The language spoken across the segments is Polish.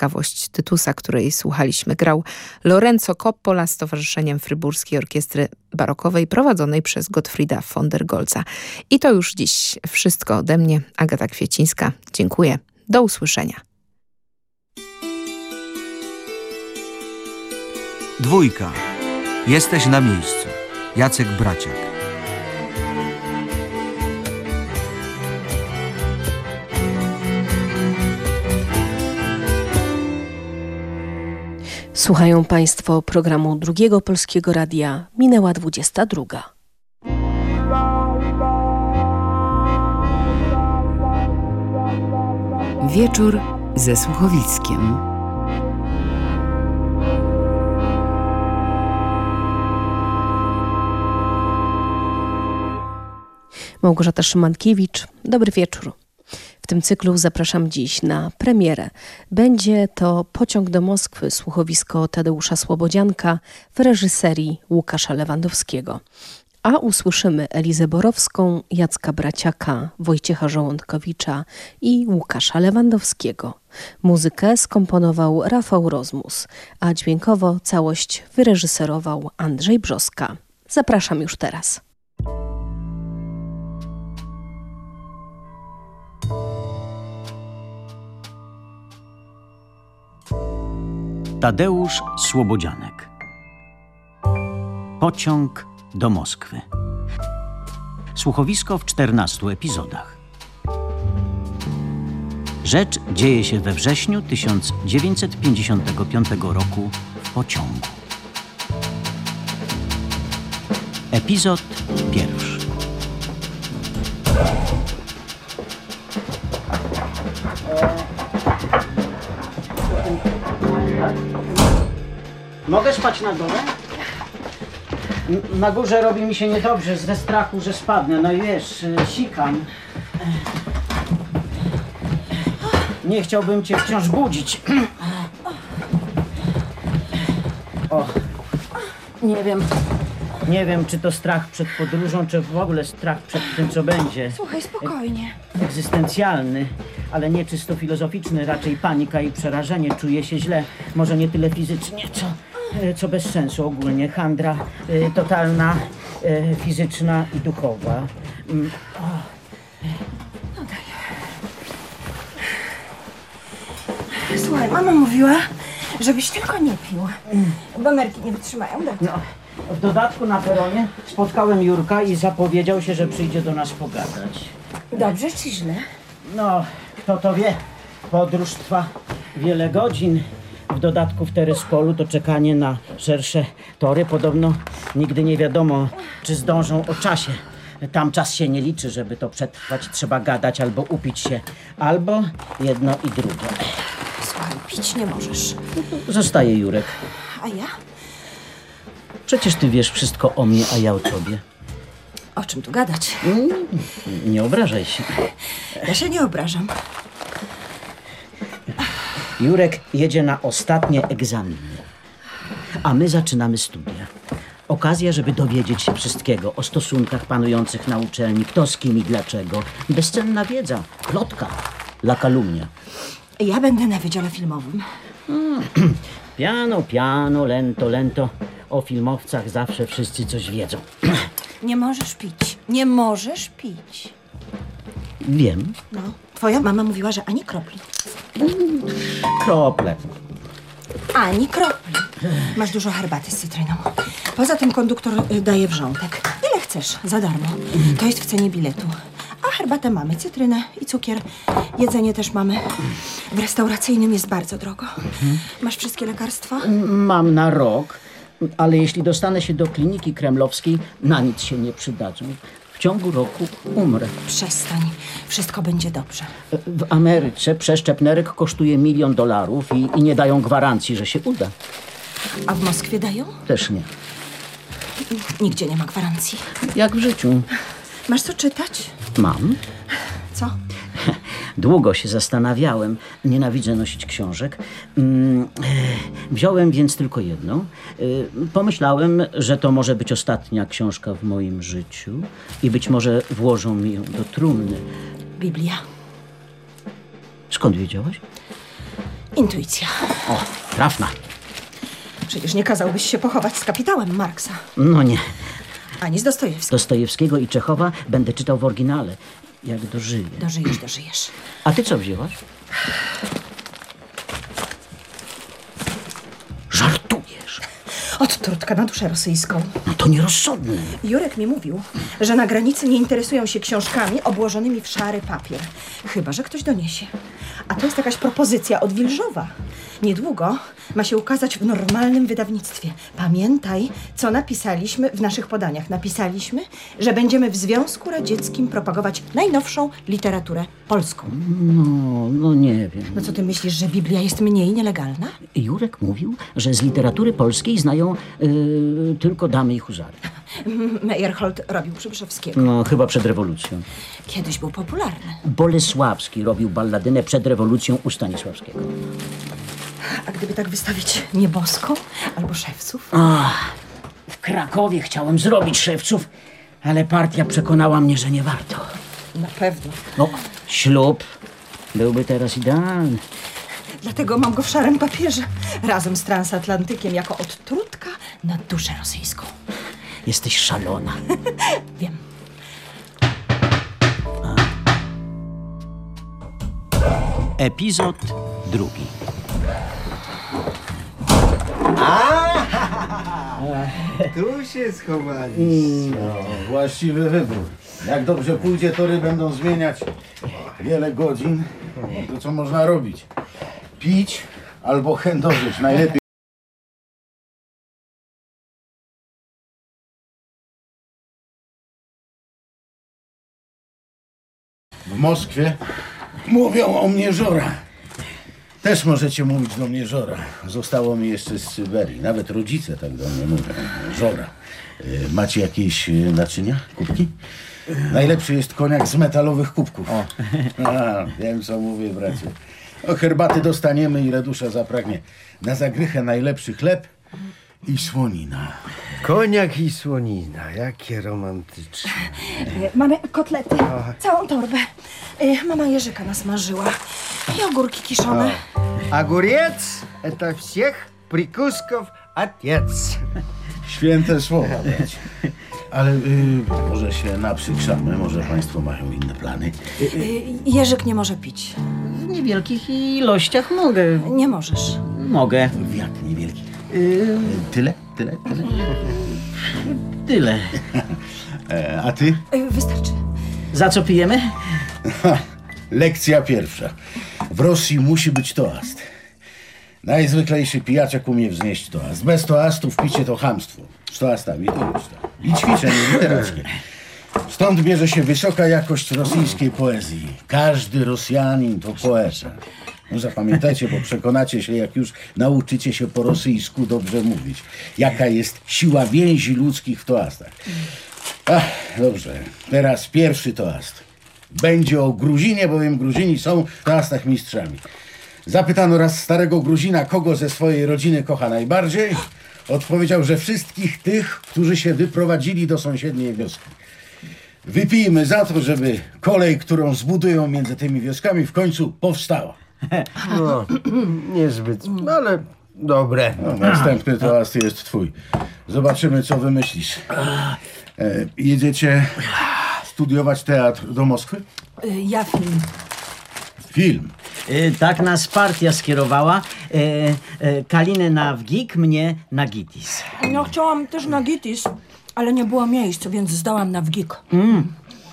Łaskawość Tytusa, której słuchaliśmy, grał Lorenzo Coppola z Towarzyszeniem Fryburskiej Orkiestry Barokowej prowadzonej przez Gottfrieda von der Golca. I to już dziś wszystko ode mnie. Agata Kwiecińska. Dziękuję. Do usłyszenia. Dwójka. Jesteś na miejscu. Jacek Braciak. Słuchają Państwo programu Drugiego Polskiego Radia. Minęła 22. Wieczór ze słuchowiskiem. Małgorzata Szymankiewicz. Dobry wieczór tym cyklu zapraszam dziś na premierę. Będzie to Pociąg do Moskwy, słuchowisko Tadeusza Słobodzianka w reżyserii Łukasza Lewandowskiego. A usłyszymy Elizę Borowską, Jacka Braciaka, Wojciecha Żołądkowicza i Łukasza Lewandowskiego. Muzykę skomponował Rafał Rozmus, a dźwiękowo całość wyreżyserował Andrzej Brzoska. Zapraszam już teraz. Tadeusz Słobodzianek Pociąg do Moskwy Słuchowisko w 14 epizodach Rzecz dzieje się we wrześniu 1955 roku w pociągu. Epizod pierwszy. Mogę spać na dole? Na górze robi mi się niedobrze ze strachu, że spadnę. No i wiesz, y, sikam. Nie chciałbym cię wciąż budzić. O, nie wiem. Nie wiem, czy to strach przed podróżą, czy w ogóle strach przed tym, co będzie. Słuchaj, spokojnie. Egzystencjalny, ale nie czysto filozoficzny, raczej panika i przerażenie. Czuję się źle, może nie tyle fizycznie, co, e, co bez sensu ogólnie. Handra y, totalna, y, fizyczna i duchowa. Mm, No daj. Słuchaj, mama mówiła, żebyś tylko nie pił, bo nerki nie wytrzymają. Daj. No, w dodatku na peronie spotkałem Jurka i zapowiedział się, że przyjdzie do nas pogadać. Dobrze czy źle? No, kto to wie, podróż trwa wiele godzin. W dodatku w Teryspolu to czekanie na szersze tory. Podobno nigdy nie wiadomo, czy zdążą o czasie. Tam czas się nie liczy, żeby to przetrwać. Trzeba gadać albo upić się, albo jedno i drugie. Słuchaj, pić nie możesz. Zostaje Jurek. A ja? Przecież ty wiesz wszystko o mnie, a ja o tobie. O czym tu gadać? Nie obrażaj się. Ja się nie obrażam. Jurek jedzie na ostatnie egzaminy, a my zaczynamy studia. Okazja, żeby dowiedzieć się wszystkiego o stosunkach panujących na uczelni, kto z kim i dlaczego. Bezcenna wiedza, plotka, la kalumnia. Ja będę na wydziale filmowym. Piano, piano, lento, lento. O filmowcach zawsze wszyscy coś wiedzą. Nie możesz pić. Nie możesz pić. Wiem, No, twoja mama mówiła, że ani kropli. krople. Ani kropli. Masz dużo herbaty z cytryną. Poza tym konduktor y, daje wrzątek. Ile chcesz, za darmo. To jest w cenie biletu. A herbatę mamy, cytrynę i cukier. Jedzenie też mamy. W restauracyjnym jest bardzo drogo. Masz wszystkie lekarstwa? Mam na rok, ale jeśli dostanę się do kliniki kremlowskiej, na nic się nie przydadzą. W ciągu roku umrę. Przestań. Wszystko będzie dobrze. W Ameryce przeszczep nerek kosztuje milion dolarów i, i nie dają gwarancji, że się uda. A w Moskwie dają? Też nie. Nigdzie nie ma gwarancji. Jak w życiu. Masz co czytać? Mam. Co? Długo się zastanawiałem. Nienawidzę nosić książek. Mm, e, Wziąłem więc tylko jedną. E, Pomyślałem, że to może być ostatnia książka w moim życiu i być może włożą mi ją do trumny. Biblia. Skąd wiedziałaś? Intuicja. O, trafna. Przecież nie kazałbyś się pochować z kapitałem Marksa. No nie. Ani z Dostojewskim. Dostojewskiego i Czechowa będę czytał w oryginale. Jak dożyję. Dożyjesz, dożyjesz. A ty co wzięłaś? Żartujesz. Odtrutka na duszę rosyjską. No to nierozsądne. Jurek mi mówił, że na granicy nie interesują się książkami obłożonymi w szary papier. Chyba, że ktoś doniesie. A to jest jakaś propozycja od Wilżowa. Niedługo ma się ukazać w normalnym wydawnictwie. Pamiętaj, co napisaliśmy w naszych podaniach. Napisaliśmy, że będziemy w Związku Radzieckim propagować najnowszą literaturę polską. No, no nie wiem. No co ty myślisz, że Biblia jest mniej nielegalna? Jurek mówił, że z literatury polskiej znają y, tylko damy i huzary. Meyerhold robił Przybyszewskiego. No, chyba przed rewolucją. Kiedyś był popularny. Bolesławski robił balladynę przed rewolucją u Stanisławskiego. A gdyby tak wystawić nieboską albo szewców? W Krakowie chciałem zrobić szewców, ale partia przekonała mnie, że nie warto. Na pewno. No, ślub byłby teraz idealny. Dlatego mam go w szarym papierze. Razem z transatlantykiem jako odtrutka na duszę rosyjską. Jesteś szalona. Wiem. Epizod drugi. Tu się schowali. No, właściwy wybór. Jak dobrze pójdzie, tory będą zmieniać wiele godzin. To co można robić? Pić albo chędożyć. Najlepiej. W Moskwie mówią o mnie żora. Też możecie mówić do mnie żora. Zostało mi jeszcze z Syberii. Nawet rodzice tak do mnie mówią. Żora. Y, Macie jakieś y, naczynia? Kubki? Najlepszy jest koniak z metalowych kubków. A, wiem co mówię, bracie. O, herbaty dostaniemy, ile dusza zapragnie. Na zagrychę najlepszy chleb i słonina. Koniak i słonina, jakie romantyczne. E, mamy kotlety, całą torbę. E, mama Jerzyka nasmażyła i ogórki kiszone. A góriec to wszystkich prikusków ojciec. Święte słowa, dać. Ale y, może się naprzykrzamy, może państwo mają inne plany. E, Jerzyk nie może pić. W niewielkich ilościach mogę. Nie możesz. Mogę. Jak niewielkich? Y, Tyle? Tyle? Tyle? Tyle. E, a ty? Y, Wystarczy. Za co pijemy? Lekcja pierwsza. W Rosji musi być toast. Najzwyklejszy pijaczek umie wznieść toast. Bez toastów picie to chamstwo. Z toastami to już to. I ćwiczenie literackie. Stąd bierze się wysoka jakość rosyjskiej poezji. Każdy Rosjanin to poeta. No zapamiętajcie, bo przekonacie się, jak już nauczycie się po rosyjsku dobrze mówić. Jaka jest siła więzi ludzkich w toastach. Ach, dobrze. Teraz pierwszy toast. Będzie o Gruzinie, bowiem Gruzini są w toastach mistrzami. Zapytano raz starego Gruzina, kogo ze swojej rodziny kocha najbardziej. Odpowiedział, że wszystkich tych, którzy się wyprowadzili do sąsiedniej wioski. Wypijmy za to, żeby kolej, którą zbudują między tymi wioskami, w końcu powstała. No, niezbyt, ale dobre. No, następny toast jest twój. Zobaczymy, co wymyślisz. E, jedziecie studiować teatr do Moskwy? Y, Ja film. Film. Y, tak nas partia skierowała. Y, y, Kalinę na WGIK, mnie na GITIS. No chciałam też na GITIS, ale nie było miejsc, więc zdałam na WGIK.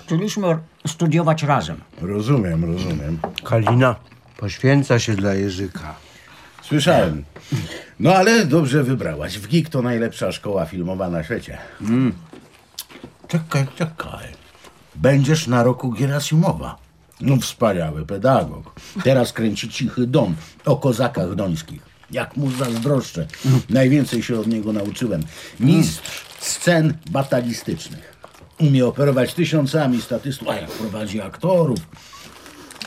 Chcieliśmy studiować razem. Rozumiem, rozumiem. Kalina poświęca się dla Jerzyka. Słyszałem. No ale dobrze wybrałaś. W GIK to najlepsza szkoła filmowa na świecie. Czekaj, czekaj. Będziesz na roku Gerasimowa. No wspaniały pedagog. Teraz kręci Cichy Dom o kozakach dońskich. Jak mu zazdroszczę. Najwięcej się od niego nauczyłem. Mistrz scen batalistycznych. Umie operować tysiącami statystów, a jak prowadzi aktorów.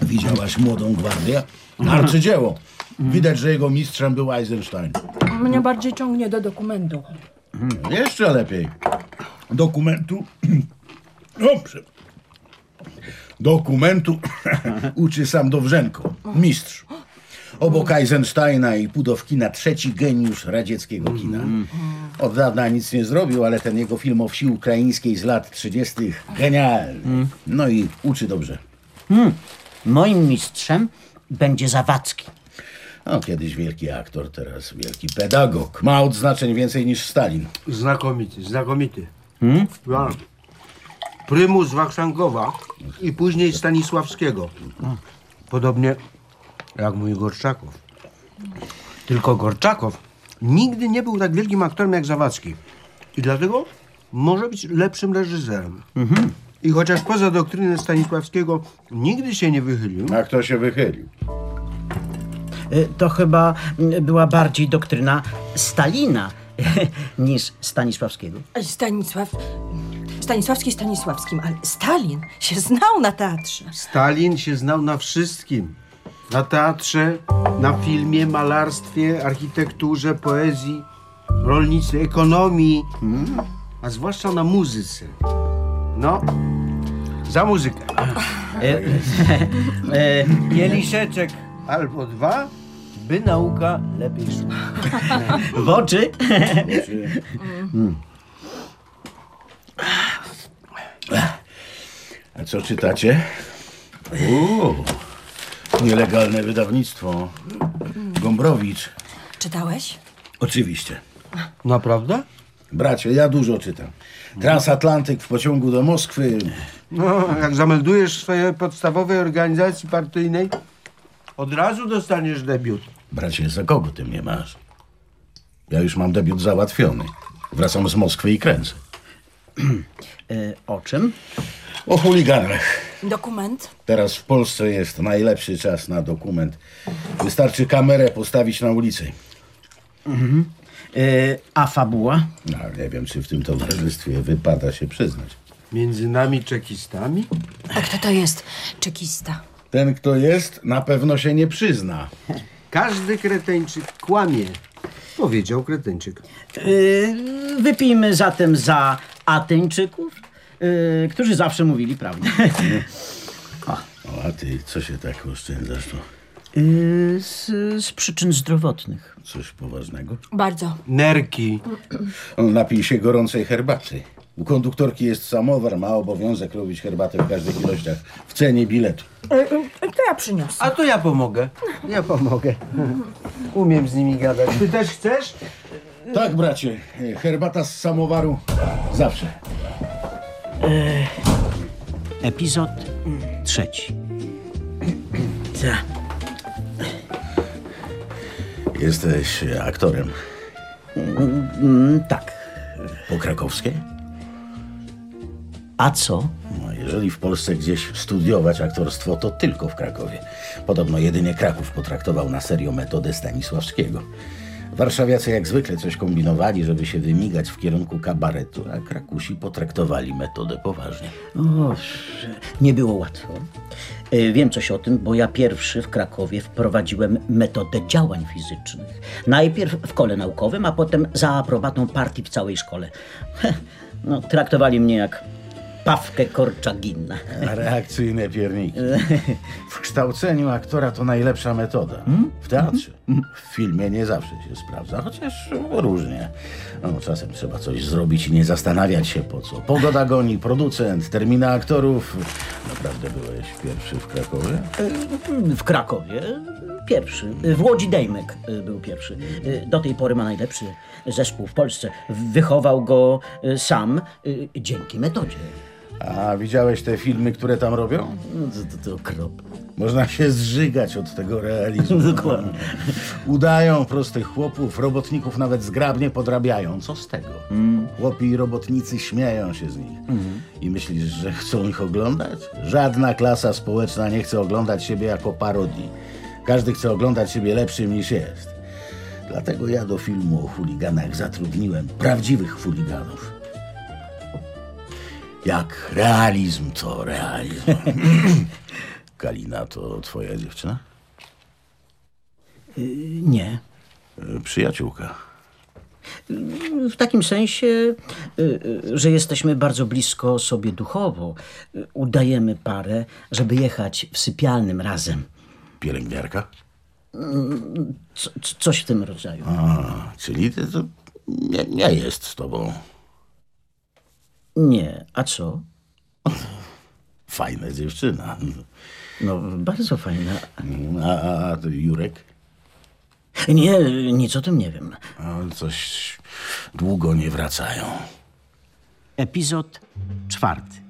Widziałaś Młodą Gwardię? Arcydzieło. Widać, że jego mistrzem był Eisenstein. Mnie bardziej ciągnie do dokumentu. Jeszcze lepiej. Dokumentu. Dobrze. Dokumentu uczy sam Dowrzenko, mistrz. Obok Eisensteina i Pudowkina trzeci geniusz radzieckiego kina. Od dawna nic nie zrobił, ale ten jego film o wsi ukraińskiej z lat 30. genialny. No i uczy dobrze. Moim mistrzem będzie Zawadzki. No, kiedyś wielki aktor, teraz wielki pedagog. Ma odznaczeń więcej niż Stalin. Znakomity, znakomity. Ja. Prymus Wachrzankowa i później Stanisławskiego. Podobnie jak mój Gorczakow. Tylko Gorczakow nigdy nie był tak wielkim aktorem jak Zawadzki. I dlatego może być lepszym reżyserem. I chociaż poza doktrynę Stanisławskiego nigdy się nie wychylił, A kto się wychylił? Y, To chyba mm, była bardziej doktryna Stalina niż Stanisławskiego. Stanisław... Stanisławski Stanisławskim, ale Stalin się znał na teatrze. Stalin się znał na wszystkim. Na teatrze, na filmie, malarstwie, architekturze, poezji, rolnictwie, ekonomii, a zwłaszcza na muzyce. No, za muzykę. E, Kieliszeczek albo dwa, by nauka lepiej szła. W oczy? A co czytacie? Uuu, nielegalne wydawnictwo. Gombrowicz. Czytałeś? Oczywiście. Naprawdę? Bracie, ja dużo czytam. Transatlantyk w pociągu do Moskwy. No, jak zameldujesz swojej podstawowej organizacji partyjnej, od razu dostaniesz debiut. Bracie, za kogo ty mnie masz? Ja już mam debiut załatwiony. Wracam z Moskwy i kręcę. E, O czym? O chuliganach. Dokument? Teraz w Polsce jest najlepszy czas na dokument. Wystarczy kamerę postawić na ulicy. E, A fabuła? No, nie wiem, czy w tym towarzystwie wypada się przyznać. Między nami czekistami? A kto to jest? Czekista. Ten, kto jest, na pewno się nie przyzna. Każdy kreteńczyk kłamie. Powiedział kreteńczyk. E, Wypijmy zatem za Ateńczyków, e, którzy zawsze mówili prawdę. O, a ty co się tak oszczędzasz? To E, Z, z przyczyn zdrowotnych. coś poważnego? Bardzo. Nerki. Napij się gorącej herbaty. U konduktorki jest samowar, ma obowiązek robić herbatę w każdych ilościach w cenie biletu. To ja przyniosę. A to ja pomogę. Ja pomogę. Umiem z nimi gadać. Ty też chcesz? Tak, bracie, herbata z samowaru zawsze. Epizod trzeci. Ta. Jesteś aktorem Mm, Tak. po krakowskiej? A co? No, jeżeli w Polsce gdzieś studiować aktorstwo, to tylko w Krakowie. Podobno jedynie Kraków potraktował na serio metodę Stanisławskiego. Warszawiacy jak zwykle coś kombinowali, żeby się wymigać w kierunku kabaretu, a Krakusi potraktowali metodę poważnie. O, nie było łatwo. E, Wiem coś o tym, bo ja pierwszy w Krakowie wprowadziłem metodę działań fizycznych. Najpierw w kole naukowym, a potem za aprobatą partii w całej szkole. No, traktowali mnie jak pawkę korczaginna. Reakcyjne pierniki. W kształceniu aktora to najlepsza metoda. W teatrze. W filmie nie zawsze się sprawdza, chociaż różnie. No, czasem trzeba coś zrobić i nie zastanawiać się po co. Pogoda goni, producent, terminy aktorów. Naprawdę byłeś pierwszy w Krakowie? W Krakowie pierwszy. W Łodzi Dejmek y, był pierwszy. Y, Do tej pory ma najlepszy zespół w Polsce. Wychował go sam dzięki metodzie. A widziałeś te filmy, które tam robią? No, To, to, to krop. Można się zżygać od tego realizmu. Dokładnie. Udają prostych chłopów, robotników nawet zgrabnie podrabiają. Co z tego? Chłopi i robotnicy śmieją się z nich. I myślisz, że chcą ich oglądać? Żadna klasa społeczna nie chce oglądać siebie jako parodii. Każdy chce oglądać siebie lepszym niż jest. Dlatego ja do filmu o chuliganach zatrudniłem prawdziwych chuliganów. Jak realizm to realizm. Kalina to twoja dziewczyna? Y, Nie. Y, Przyjaciółka. W takim sensie, y, że jesteśmy bardzo blisko sobie duchowo. Udajemy parę, żeby jechać w sypialnym razem. Pielęgniarka? Co, co- coś w tym rodzaju. A, czyli ty to nie, nie jest z tobą. Nie, a co? Fajna dziewczyna. No, bardzo fajne. A, a, a to Jurek? Nie, nic o tym nie wiem. A, coś długo nie wracają. Epizod czwarty.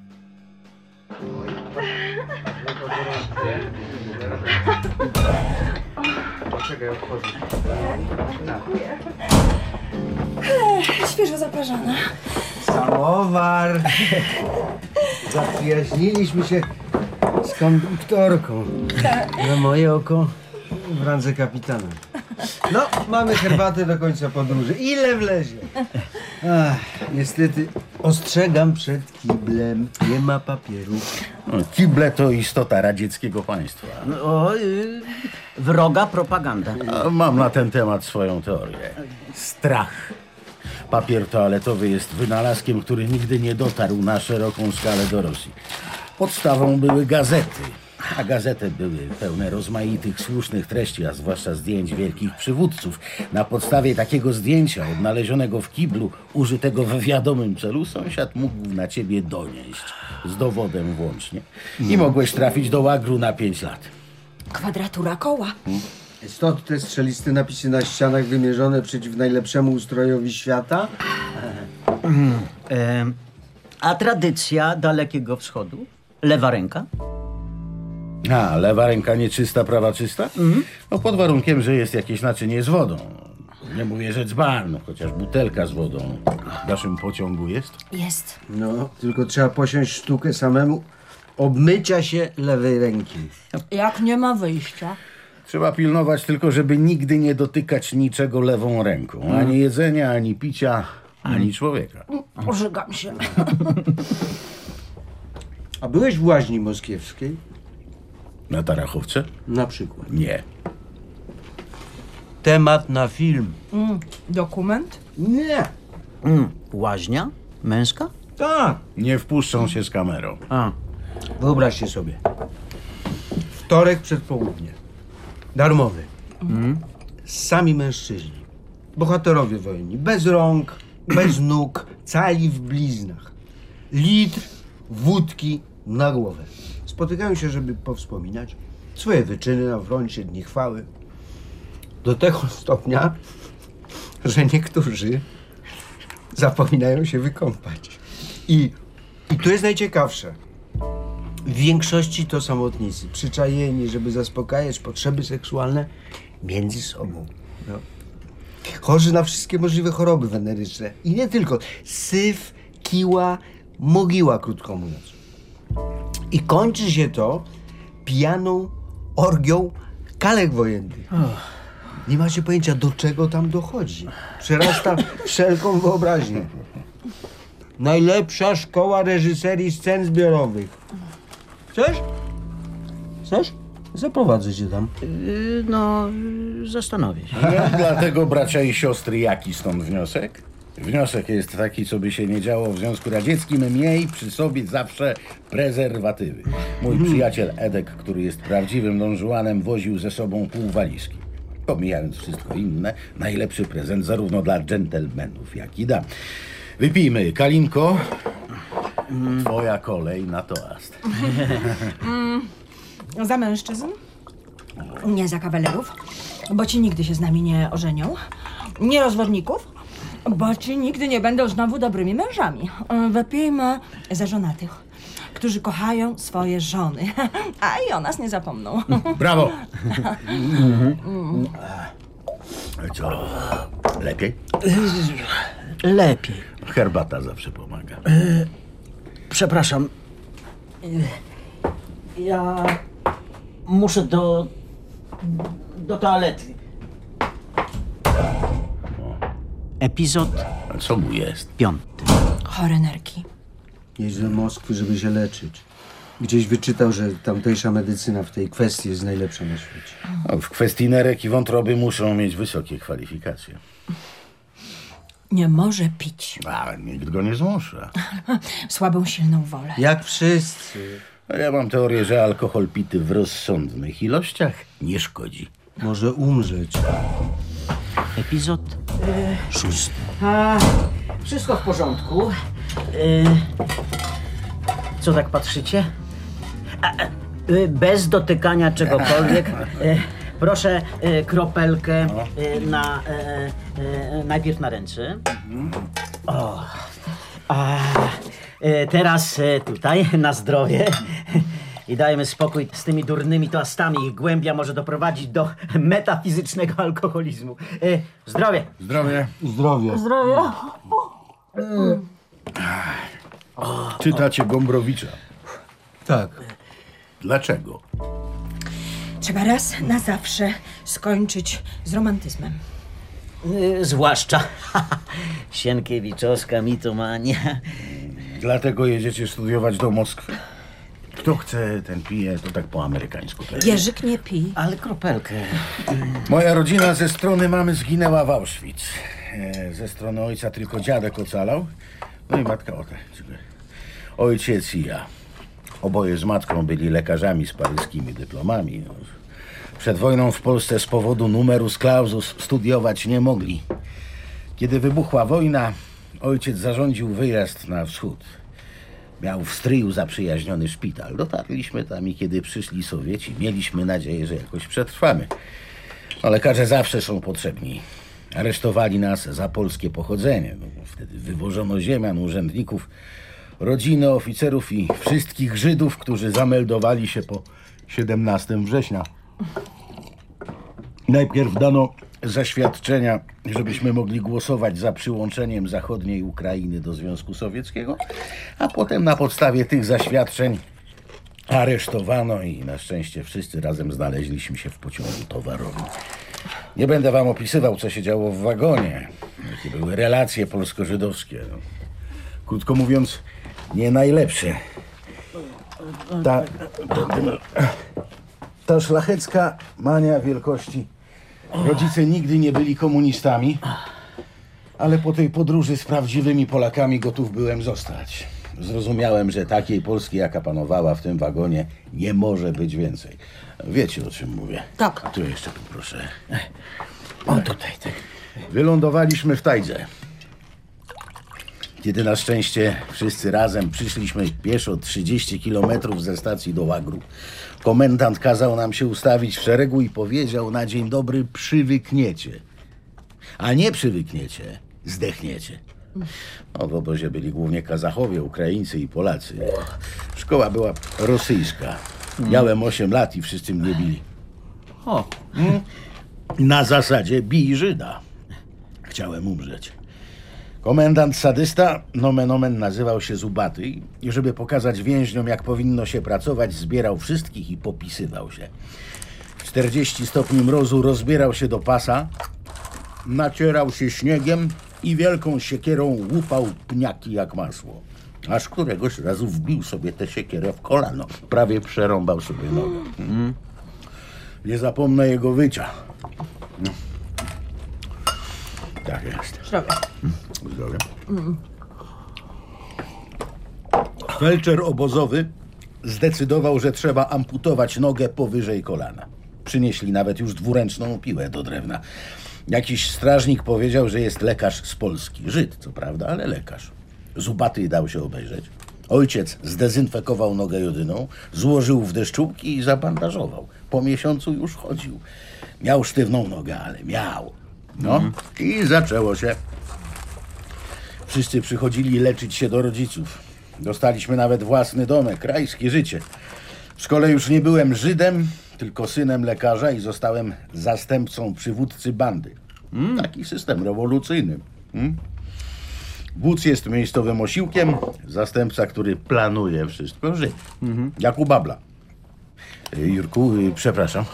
Świeżo zaparzona. Samowar. Zaprzyjaźniliśmy się z konduktorką. Na moje oko w randze kapitana. No, mamy herbatę do końca podróży. Ile wlezie? Ach, niestety ostrzegam przed kiblem. Nie ma papieru. No, kible to istota radzieckiego państwa. O, y, wroga propaganda. A Mam na ten temat swoją teorię. Strach. Papier toaletowy jest wynalazkiem, który nigdy nie dotarł na szeroką skalę do Rosji. Podstawą były gazety. A gazety były pełne rozmaitych, słusznych treści, a zwłaszcza zdjęć wielkich przywódców. Na podstawie takiego zdjęcia, odnalezionego w kiblu, użytego w wiadomym celu, sąsiad mógł na ciebie donieść. Z dowodem włącznie. I mogłeś trafić do łagru na pięć lat. Kwadratura koła. Stąd te strzeliste napisy na ścianach wymierzone przeciw najlepszemu ustrojowi świata. E, a tradycja Dalekiego Wschodu? Lewa ręka? A, lewa ręka nieczysta, prawa czysta? No pod warunkiem, że jest jakieś naczynie z wodą. Nie mówię, że dzban, no, chociaż butelka z wodą w naszym pociągu jest. Jest. No, tylko trzeba posiąść sztukę samemu obmycia się lewej ręki. Jak nie ma wyjścia. Trzeba pilnować tylko, żeby nigdy nie dotykać niczego lewą ręką. Ani jedzenia, ani picia, ani człowieka. Pożygam się. A byłeś w łaźni moskiewskiej? Na Tarachowce? Na przykład. Nie. Temat na film. Dokument? Nie. Mm, łaźnia? Męska? Tak. Nie wpuszczą się z kamerą. A, Wyobraźcie sobie. Wtorek przed południem. Darmowy. Sami mężczyźni. Bohaterowie wojenni. Bez rąk, bez nóg, cali w bliznach. Litr wódki na głowę. Spotykają się, żeby powspominać swoje wyczyny na froncie, dni chwały. Do tego stopnia, że niektórzy zapominają się wykąpać. I, i to jest najciekawsze. W większości to samotnicy, przyczajeni, żeby zaspokajać potrzeby seksualne między sobą. No. Chorzy na wszystkie możliwe choroby weneryczne. I nie tylko. Syf, kiła, mogiła, krótko mówiąc. I kończy się to pijaną orgią kalek wojennych. Nie macie pojęcia, do czego tam dochodzi. Przerasta wszelką wyobraźnię. Najlepsza szkoła reżyserii scen zbiorowych. Chcesz? Chcesz? Zaprowadzę cię tam. y, no, zastanowię się. No, dlatego, bracia i siostry, jaki stąd wniosek? Wniosek jest taki, co by się nie działo w Związku Radzieckim, miej przy sobie zawsze prezerwatywy. Mój przyjaciel Edek, który jest prawdziwym Don Juanem, woził ze sobą pół walizki. Pomijając wszystko inne, najlepszy prezent zarówno dla dżentelmenów, jak i dam. Wypijmy, Kalinko. Twoja kolej na toast. Za mężczyzn? Nie za kawalerów, bo ci nigdy się z nami nie ożenią. Nie rozwodników, bo ci nigdy nie będą znowu dobrymi mężami. Wypijmy za żonatych, którzy kochają swoje żony, a i o nas nie zapomną. Brawo! Co? Lepiej? Lepiej. Herbata zawsze pomaga. Przepraszam. Ja muszę do. do toalety. Epizod A co mu jest? piąty. Chore nerki. Jeździ do Moskwy, żeby się leczyć. Gdzieś wyczytał, że tamtejsza medycyna w tej kwestii jest najlepsza na świecie. No, w kwestii nerek i wątroby muszą mieć wysokie kwalifikacje. Nie może pić. A nikt go nie zmusza. Słabą, silną wolę. Jak wszyscy. A Ja mam teorię, że alkohol pity w rozsądnych ilościach nie szkodzi. może umrzeć. Epizod szósty. A, wszystko w porządku. Y, co tak patrzycie? A, a, y, bez dotykania czegokolwiek. Proszę y, kropelkę y, na, y, y, najpierw na ręce. O, a, teraz tutaj na zdrowie. I dajmy spokój z tymi durnymi toastami. Ich głębia może doprowadzić do metafizycznego alkoholizmu. Y, zdrowie! Zdrowie. Zdrowie. Czytacie Gombrowicza. Tak. Dlaczego? Trzeba raz na zawsze skończyć z romantyzmem. Y, Zwłaszcza Sienkiewiczowska mitomania. Dlatego jedziecie studiować do Moskwy? Kto chce, ten pije, to tak po amerykańsku. też. Jerzyk nie pij. Ale kropelkę. Moja rodzina ze strony mamy zginęła w Auschwitz. E, Ze strony ojca tylko dziadek ocalał. No i matka o tak. dziękuję. Ojciec i ja. Oboje z matką byli lekarzami z paryskimi dyplomami. Przed wojną w Polsce z powodu numerus clausus studiować nie mogli. Kiedy wybuchła wojna, ojciec zarządził wyjazd na wschód. Miał w stryju zaprzyjaźniony szpital. Dotarliśmy tam i kiedy przyszli Sowieci, mieliśmy nadzieję, że jakoś przetrwamy. No, lekarze zawsze są potrzebni. Aresztowali nas za polskie pochodzenie. No, wtedy wywożono ziemian, urzędników, rodziny oficerów i wszystkich Żydów, którzy zameldowali się po 17 września. Najpierw dano zaświadczenia, żebyśmy mogli głosować za przyłączeniem zachodniej Ukrainy do Związku Sowieckiego, a potem na podstawie tych zaświadczeń aresztowano i na szczęście wszyscy razem znaleźliśmy się w pociągu towarowym. Nie będę wam opisywał, co się działo w wagonie, jakie były relacje polsko-żydowskie. No. Krótko mówiąc, nie najlepsze. Ta, ta szlachecka mania wielkości. Rodzice nigdy nie byli komunistami, ale po tej podróży z prawdziwymi Polakami gotów byłem zostać. Zrozumiałem, że takiej Polski, jaka panowała w tym wagonie, nie może być więcej. Wiecie, o czym mówię. Tak. Tu jeszcze poproszę. O, tutaj, tak. Wylądowaliśmy w Tajdze. Kiedy na szczęście wszyscy razem przyszliśmy pieszo 30 kilometrów ze stacji do Łagru, komendant kazał nam się ustawić w szeregu i powiedział na dzień dobry przywykniecie. A nie przywykniecie, zdechniecie. No, w obozie byli głównie Kazachowie, Ukraińcy i Polacy. Szkoła była rosyjska. Miałem 8 lat i wszyscy mnie bili. O, Na zasadzie bij Żyda. Chciałem umrzeć. Komendant sadysta, nomen omen, nazywał się Zubaty i żeby pokazać więźniom, jak powinno się pracować, zbierał wszystkich i popisywał się. 40 stopni mrozu rozbierał się do pasa, nacierał się śniegiem i wielką siekierą łupał pniaki jak masło. Aż któregoś razu wbił sobie tę siekierę w kolano. Prawie przerąbał sobie nogę. Mhm. Nie zapomnę jego wycia. Tak jest. Zdrowie. Zdrowie. Felczer obozowy zdecydował, że trzeba amputować nogę powyżej kolana. Przynieśli nawet już dwuręczną piłę do drewna. Jakiś strażnik powiedział, że jest lekarz z Polski. Żyd, co prawda, ale lekarz. Zubaty dał się obejrzeć. Ojciec zdezynfekował nogę jodyną, złożył w deszczułki i zabandażował. Po miesiącu już chodził. Miał sztywną nogę, ale miał. No i zaczęło się. Wszyscy przychodzili leczyć się do rodziców. Dostaliśmy nawet własny domek, rajskie życie. W szkole już nie byłem Żydem, tylko synem lekarza i zostałem zastępcą przywódcy bandy. Taki system rewolucyjny. Mm? Wódz jest miejscowym osiłkiem, zastępca, który planuje wszystko, Żyd. Jak u Babla. Jurku, y, przepraszam.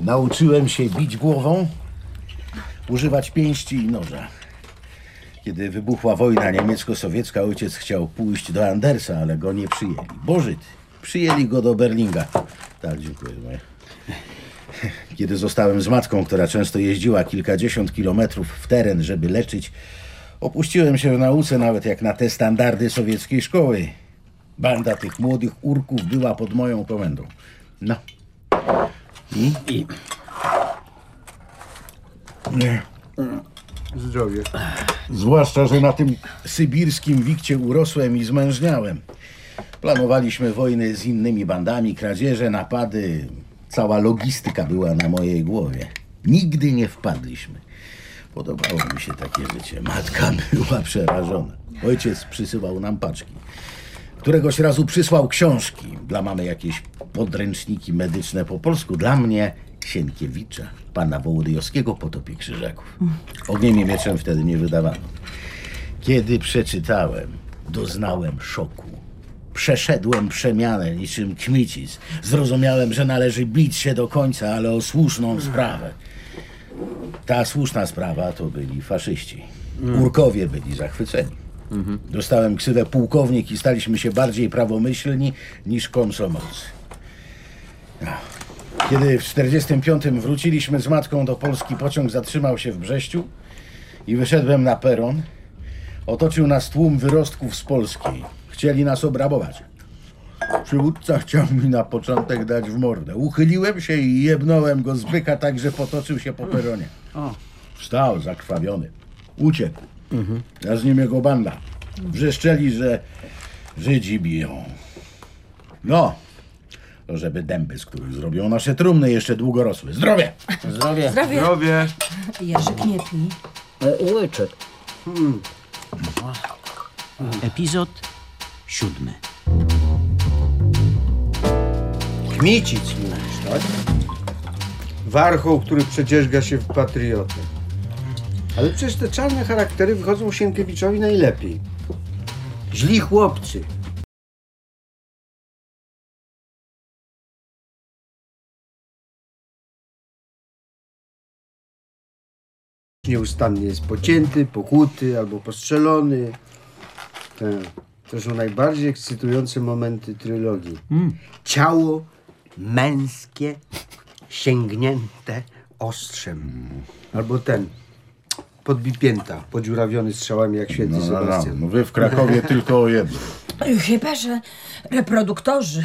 Nauczyłem się bić głową, używać pięści i noża. Kiedy wybuchła wojna niemiecko-sowiecka, ojciec chciał pójść do Andersa, ale go nie przyjęli. Bożyt, przyjęli go do Berlinga. Tak, dziękuję. Kiedy zostałem z matką, która często jeździła kilkadziesiąt kilometrów w teren, żeby leczyć, opuściłem się w nauce nawet jak na te standardy sowieckiej szkoły. Banda tych młodych urków była pod moją komendą. No. I? I Nie. Zdrowie. Zwłaszcza, że na tym sybirskim wikcie urosłem i zmężniałem. Planowaliśmy wojny z innymi bandami, kradzieże, napady. Cała logistyka była na mojej głowie. Nigdy nie wpadliśmy. Podobało mi się takie życie. Matka była przerażona. Ojciec przysyłał nam paczki. Któregoś razu przysłał książki. Dla mamy jakieś podręczniki medyczne po polsku. Dla mnie Sienkiewicza, pana Wołodyjowskiego Potopie Krzyżaków. Ogniem i mieczem wtedy nie wydawano. Kiedy przeczytałem, doznałem szoku. Przeszedłem przemianę niczym kmicic. Zrozumiałem, że należy bić się do końca, ale o słuszną sprawę. Ta słuszna sprawa to byli faszyści. Urkowie byli zachwyceni. Dostałem ksywę pułkownik i staliśmy się bardziej prawomyślni niż komsomolcy. No. Kiedy w 45 wróciliśmy z matką do Polski, pociąg zatrzymał się w Brześciu i wyszedłem na peron. Otoczył nas tłum wyrostków z Polski. Chcieli nas obrabować. Przywódca chciał mi na początek dać w mordę. Uchyliłem się i jebnąłem go z byka tak, że potoczył się po peronie. Wstał zakrwawiony. Uciekł. A z nim jego banda. Wrzeszczeli, że Żydzi biją. No, to żeby dęby, z których zrobią nasze trumny, jeszcze długo rosły. Zdrowie! zdrowie. Zdrowie. Jerzyk nie pij. E, łyczek. Epizod siódmy. Kmicic mówisz, tak? Warchoł, który przedzierzga się w patriotę. Ale przecież te czarne charaktery wychodzą Sienkiewiczowi najlepiej. Źli chłopcy. Nieustannie jest pocięty, pokłuty albo postrzelony. Te, to są najbardziej ekscytujące momenty trylogii. Ciało męskie sięgnięte ostrzem. Albo ten, podbipięta, podziurawiony strzałami jak święty No, no, no, Sebastian. no wy w Krakowie tylko o jednym. Chyba, że reproduktorzy.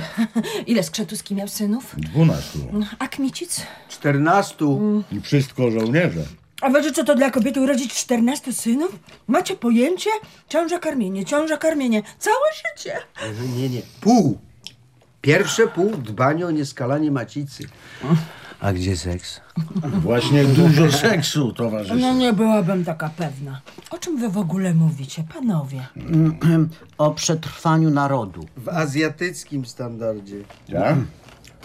Ile Skrzetuski miał synów? Dwunastu. A Kmicic? Czternastu. I wszystko żołnierze. A wiecie, co to dla kobiety urodzić 14 synów? Macie pojęcie? Ciąża karmienie, ciąża karmienie. Całe życie. Nie, nie, pół. Pierwsze pół dbanie o nieskalanie macicy. A gdzie seks? Właśnie dużo seksu, towarzyszu. No nie byłabym taka pewna. O czym wy w ogóle mówicie, panowie? O przetrwaniu narodu. W azjatyckim standardzie. Tak?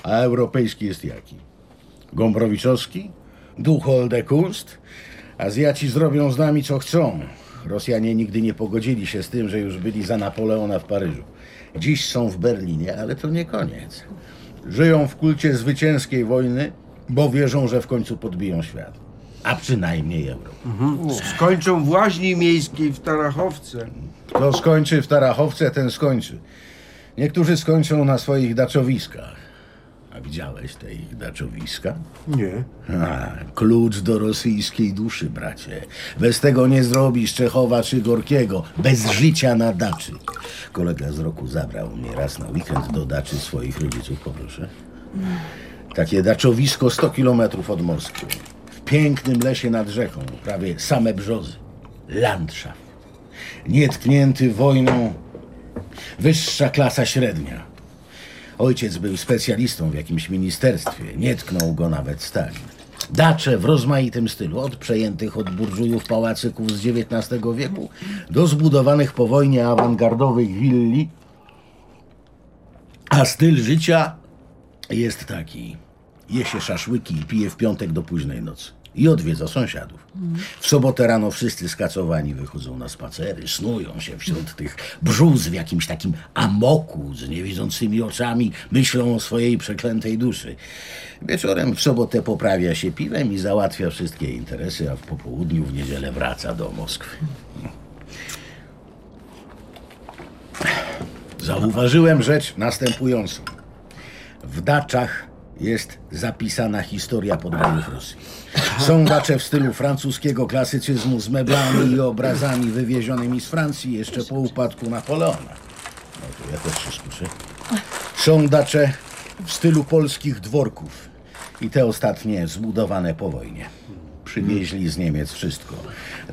A europejski jest jaki? Gombrowiczowski? Ducholde Kunst? Azjaci zrobią z nami co chcą. Rosjanie nigdy nie pogodzili się z tym, że już byli za Napoleona w Paryżu. Dziś są w Berlinie, ale to nie koniec. Żyją w kulcie zwycięskiej wojny, bo wierzą, że w końcu podbiją świat. A przynajmniej Europę. Skończą w łaźni miejskiej w Tarachowce. Kto skończy w Tarachowce, ten skończy. Niektórzy skończą na swoich daczowiskach. A widziałeś te ich daczowiska? Nie. A, klucz do rosyjskiej duszy, bracie. Bez tego nie zrobisz Czechowa czy Gorkiego. Bez życia na daczy. Kolega z roku zabrał mnie raz na weekend do daczy swoich rodziców, poproszę. Takie daczowisko 100 kilometrów od Moskwy. W pięknym lesie nad rzeką, prawie same brzozy. Landschaft. Nietknięty wojną, wyższa klasa średnia. Ojciec był specjalistą w jakimś ministerstwie. Nie tknął go nawet Stalin. Dacze w rozmaitym stylu, od przejętych od burżujów pałacyków z XIX wieku do zbudowanych po wojnie awangardowych willi. A styl życia jest taki. Je się szaszłyki i pije w piątek do późnej nocy. I odwiedza sąsiadów. W sobotę rano wszyscy skacowani wychodzą na spacery, snują się wśród tych brzus w jakimś takim amoku z niewidzącymi oczami, myślą o swojej przeklętej duszy. Wieczorem w sobotę poprawia się piwem i załatwia wszystkie interesy, a w popołudniu w niedzielę wraca do Moskwy. Zauważyłem rzecz następującą. W daczach jest zapisana historia podbojów Rosji. Są dacze w stylu francuskiego klasycyzmu z meblami i obrazami wywiezionymi z Francji jeszcze po upadku Napoleona. Ja też się skuszę. Są dacze w stylu polskich dworków. I te ostatnie zbudowane po wojnie. Przywieźli z Niemiec wszystko.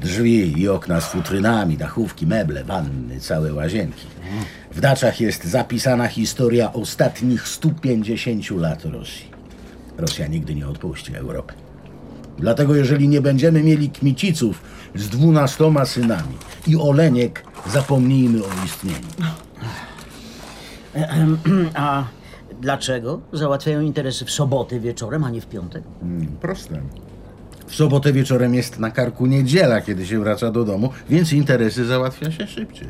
Drzwi i okna z futrynami, dachówki, meble, wanny, całe łazienki. W daczach jest zapisana historia ostatnich 150 lat Rosji. Rosja nigdy nie odpuści Europy. Dlatego jeżeli nie będziemy mieli kmiciców z dwunastoma synami i oleniek, zapomnijmy o istnieniu. A dlaczego załatwiają interesy w soboty wieczorem, a nie w piątek? Proste. W sobotę wieczorem jest na karku niedziela, kiedy się wraca do domu, więc interesy załatwia się szybciej.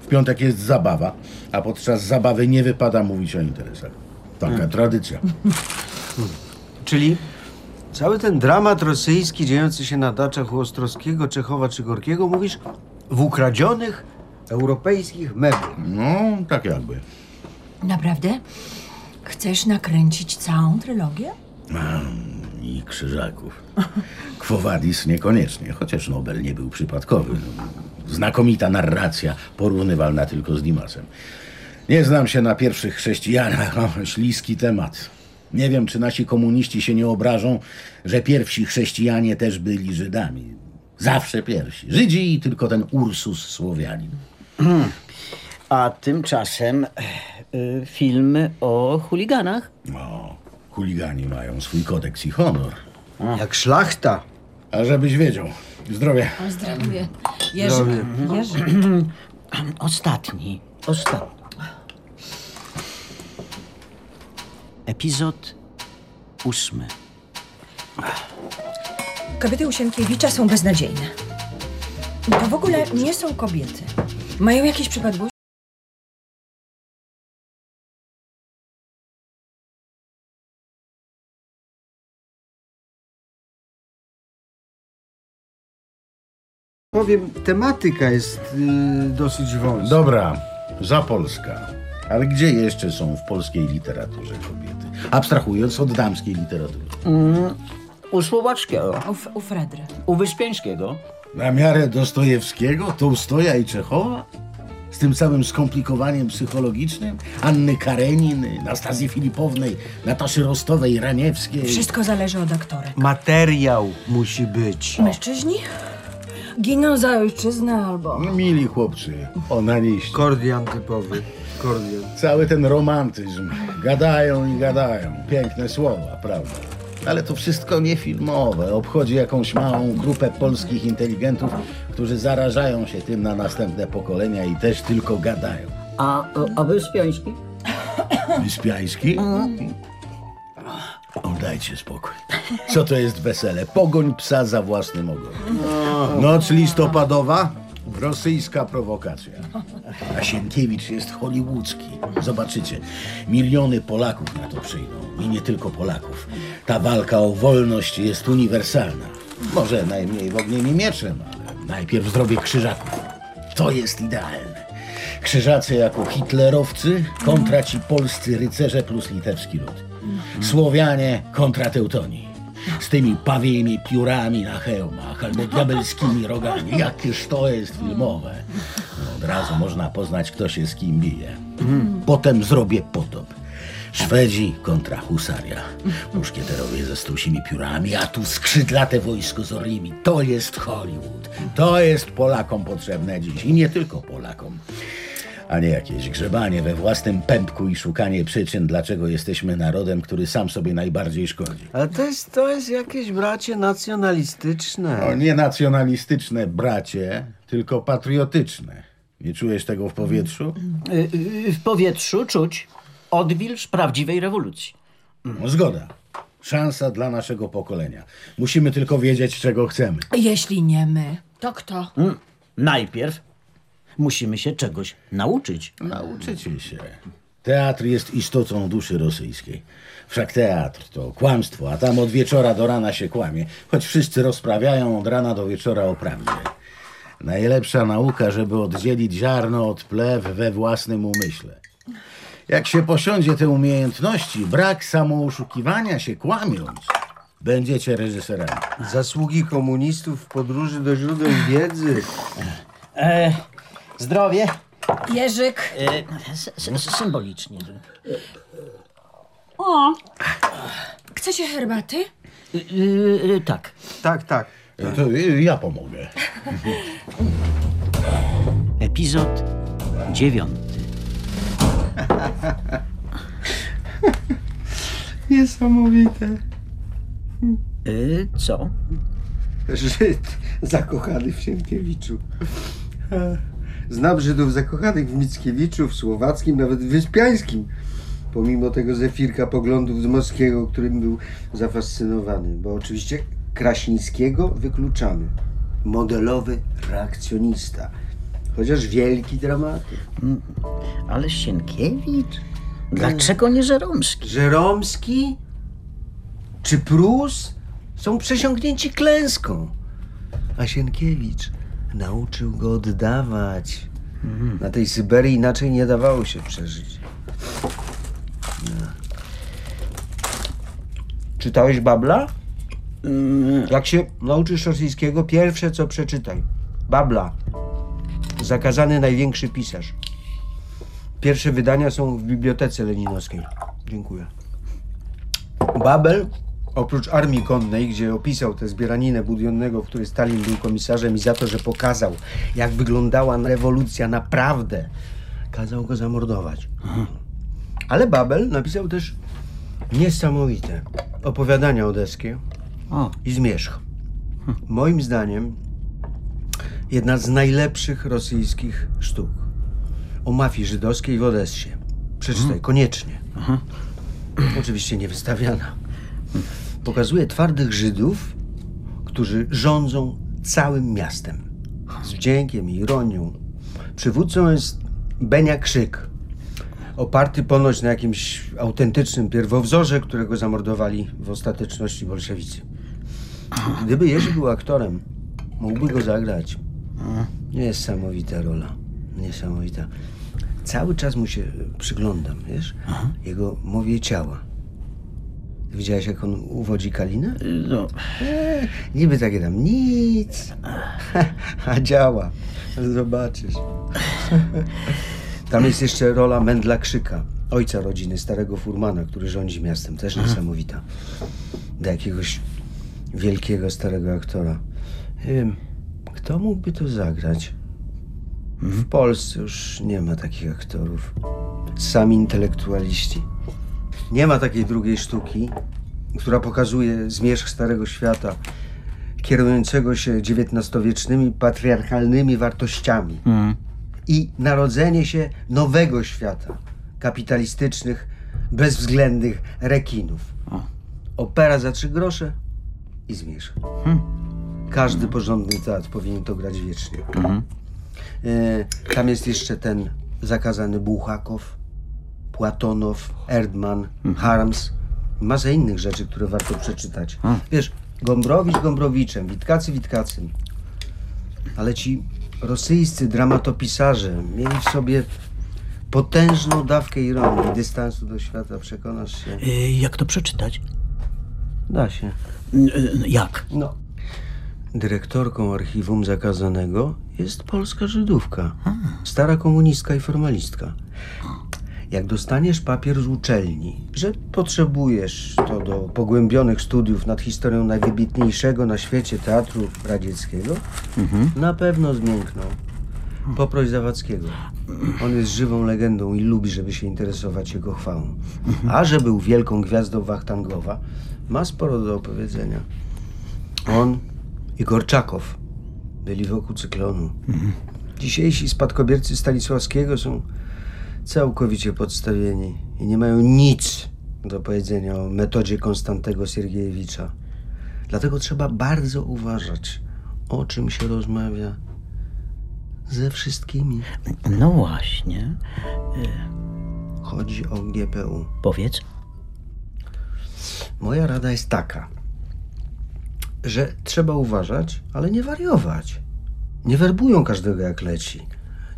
W piątek jest zabawa, a podczas zabawy nie wypada mówić o interesach. Taka tradycja. Czyli cały ten dramat rosyjski dziejący się na daczach u Ostrowskiego, Czechowa czy Gorkiego mówisz w ukradzionych europejskich meblach. No, tak jakby. Naprawdę? Chcesz nakręcić całą trylogię? I krzyżaków. Quo Vadis niekoniecznie, chociaż Nobel nie był przypadkowy. Znakomita narracja, porównywalna tylko z Dimasem. Nie znam się na pierwszych chrześcijanach, śliski temat. Nie wiem, czy nasi komuniści się nie obrażą, że pierwsi chrześcijanie też byli Żydami. Zawsze pierwsi. Żydzi i tylko ten Ursus Słowianin. A tymczasem y, film o chuliganach. O, chuligani mają swój kodeks i honor. Jak szlachta. A żebyś wiedział. Zdrowie. Pozdrawiam. Jerzy. Jerzy. Ostatni, ostatni. Epizod ósmy. Kobiety u Sienkiewicza są beznadziejne. To w ogóle nie są kobiety. Mają jakieś przypadłości? Powiem, tematyka jest y, dosyć wąska. Dobra, za Polska. Ale gdzie jeszcze są w polskiej literaturze kobiety? Abstrahując od damskiej literatury. U Słowackiego, U, u Fredry. u Wyspiańskiego. Na miarę Dostojewskiego, Tołstoja i Czechowa? Z tym całym skomplikowaniem psychologicznym? Anny Kareniny, Nastazji Filipownej, Nataszy Rostowej, Raniewskiej. Wszystko zależy od aktorek. Materiał musi być. Mężczyźni? Giną za ojczyznę albo... Mili chłopcy, onaniści. Kordian typowy. Kordian. Cały ten romantyzm. Gadają i gadają. Piękne słowa, prawda? Ale to wszystko niefilmowe. Obchodzi jakąś małą grupę polskich inteligentów, którzy zarażają się tym na następne pokolenia i też tylko gadają. A, a Wyspiański? Wyspiański? O, dajcie spokój. Co to jest wesele? Pogoń psa za własnym ogonem. Noc listopadowa? Rosyjska prowokacja. A Sienkiewicz jest hollywoodzki. Zobaczycie, miliony Polaków na to przyjdą. I nie tylko Polaków. Ta walka o wolność jest uniwersalna. Może najmniej w ogniem i mieczem, ale najpierw zdrowie krzyżaków. To jest idealne. Krzyżacy jako hitlerowcy kontra ci polscy rycerze plus litewski lud. Słowianie kontra Teutoni. Z tymi pawimi piórami na hełmach albo diabelskimi rogami. Jakież to jest filmowe. No, od razu można poznać, kto się z kim bije. Potem zrobię potop. Szwedzi kontra husaria. Muszkieterowie ze strusimi piórami, a tu skrzydlate wojsko z orlimi. To jest Hollywood. To jest Polakom potrzebne dziś. I nie tylko Polakom. A nie jakieś grzebanie we własnym pępku i szukanie przyczyn, dlaczego jesteśmy narodem, który sam sobie najbardziej szkodzi. Ale to jest, to jest jakieś bracie nacjonalistyczne. No, nie nacjonalistyczne, bracie, tylko patriotyczne. Nie czujesz tego w powietrzu? Y, y, w powietrzu czuć odwilż prawdziwej rewolucji. No, zgoda. Szansa dla naszego pokolenia. Musimy tylko wiedzieć, czego chcemy. Jeśli nie my, to kto? Mm. Najpierw musimy się czegoś nauczyć. Nauczycie się. Teatr jest istotą duszy rosyjskiej. Wszak teatr to kłamstwo, a tam od wieczora do rana się kłamie, choć wszyscy rozprawiają od rana do wieczora o prawdzie. Najlepsza nauka, żeby oddzielić ziarno od plew we własnym umyśle. Jak się posiądzie te umiejętności, brak samooszukiwania się kłamiąc, będziecie reżyserami. Zasługi komunistów w podróży do źródeł wiedzy. E, zdrowie. Jerzyk. S- symbolicznie. O! Chcecie herbaty? Y, y, y, tak. Tak, tak. No to y, ja pomogę. Epizod dziewiąty. Niesamowite. Y, co? Żyd zakochany w Sienkiewiczu. Znam Żydów zakochanych w Mickiewiczu, w Słowackim, nawet w Wyspiańskim. Pomimo tego zefirka poglądów z Moskiego, którym był zafascynowany. Bo oczywiście Krasińskiego wykluczamy. Modelowy reakcjonista. Chociaż wielki dramatyk. Ale Sienkiewicz? Dlaczego nie Żeromski? Żeromski czy Prus są przesiąknięci klęską. A Sienkiewicz nauczył go oddawać. Na tej Syberii inaczej nie dawało się przeżyć. No. Czytałeś Babla? Jak się nauczysz rosyjskiego, pierwsze co przeczytaj. Babla. Zakazany największy pisarz. Pierwsze wydania są w Bibliotece Leninowskiej. Dziękuję. Babel, oprócz armii konnej, gdzie opisał tę zbieraninę Budionnego, w której Stalin był komisarzem i za to, że pokazał, jak wyglądała rewolucja naprawdę, kazał go zamordować. Ale Babel napisał też niesamowite opowiadania odeskie O, i Zmierzch. Moim zdaniem jedna z najlepszych rosyjskich sztuk. O mafii żydowskiej w Odessie. Przeczytaj, koniecznie. Oczywiście nie wystawiana. Pokazuje twardych Żydów, którzy rządzą całym miastem. Z wdziękiem i ironią. Przywódcą jest Benia Krzyk. Oparty ponoć na jakimś autentycznym pierwowzorze, którego zamordowali w ostateczności bolszewicy. Gdyby Jerzy był aktorem, mógłby go zagrać. Niesamowita rola. Niesamowita. Cały czas mu się przyglądam, wiesz? Jego mowie ciała. Widziałeś, jak on uwodzi Kalinę? no, E, niby takie tam nic. A działa. Zobaczysz. Tam jest jeszcze rola Mendla Krzyka, ojca rodziny, starego furmana, który rządzi miastem. Też niesamowita. Do jakiegoś wielkiego, starego aktora. Nie wiem, kto mógłby to zagrać? W Polsce już nie ma takich aktorów. Sami intelektualiści. Nie ma takiej drugiej sztuki, która pokazuje zmierzch Starego Świata, kierującego się XIX-wiecznymi patriarchalnymi wartościami i narodzenie się nowego świata, kapitalistycznych, bezwzględnych rekinów. Opera za trzy grosze i zmierzch. Każdy porządny teatr powinien to grać wiecznie. E, tam jest jeszcze ten zakazany Bułhakow, Płatonow, Erdman, Harms. Masa innych rzeczy, które warto przeczytać. Wiesz, Gombrowicz Gombrowiczem, Witkacy Witkacym. Ale ci rosyjscy dramatopisarze mieli w sobie potężną dawkę ironii i dystansu do świata. Przekonasz się? y, jak to przeczytać? Da się. Y, jak? No. Dyrektorką archiwum zakazanego jest polska Żydówka. Stara komunistka i formalistka. Jak dostaniesz papier z uczelni, że potrzebujesz to do pogłębionych studiów nad historią najwybitniejszego na świecie teatru radzieckiego, na pewno zmiękną. Poproś Zawadzkiego. On jest żywą legendą i lubi, żeby się interesować jego chwałą. A że był wielką gwiazdą Wachtangowa, ma sporo do opowiedzenia. On i Gorczakow byli wokół cyklonu. Dzisiejsi spadkobiercy Stanisławskiego są całkowicie podstawieni i nie mają nic do powiedzenia o metodzie Konstantego Siergiejewicza. Dlatego trzeba bardzo uważać, o czym się rozmawia ze wszystkimi. No właśnie. Chodzi o GPU. Powiedz. Moja rada jest taka, że trzeba uważać, ale nie wariować. Nie werbują każdego jak leci.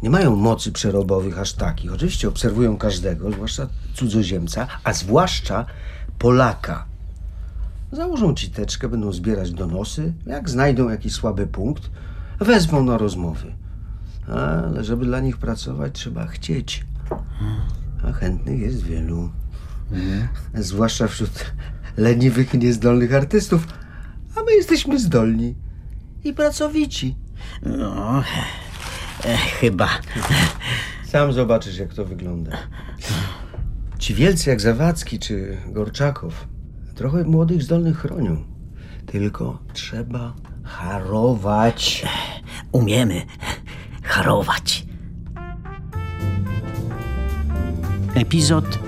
Nie mają mocy przerobowych aż takich. Oczywiście obserwują każdego, zwłaszcza cudzoziemca, a zwłaszcza Polaka. Założą ci teczkę, będą zbierać donosy. Jak znajdą jakiś słaby punkt, wezmą na rozmowy. Ale żeby dla nich pracować, trzeba chcieć. A chętnych jest wielu. Zwłaszcza wśród leniwych i niezdolnych artystów. A my jesteśmy zdolni i pracowici. No, e, chyba. Sam zobaczysz, jak to wygląda. Ci wielcy jak Zawadzki czy Gorczakow trochę młodych, zdolnych chronią. Tylko trzeba harować. Umiemy harować. Epizod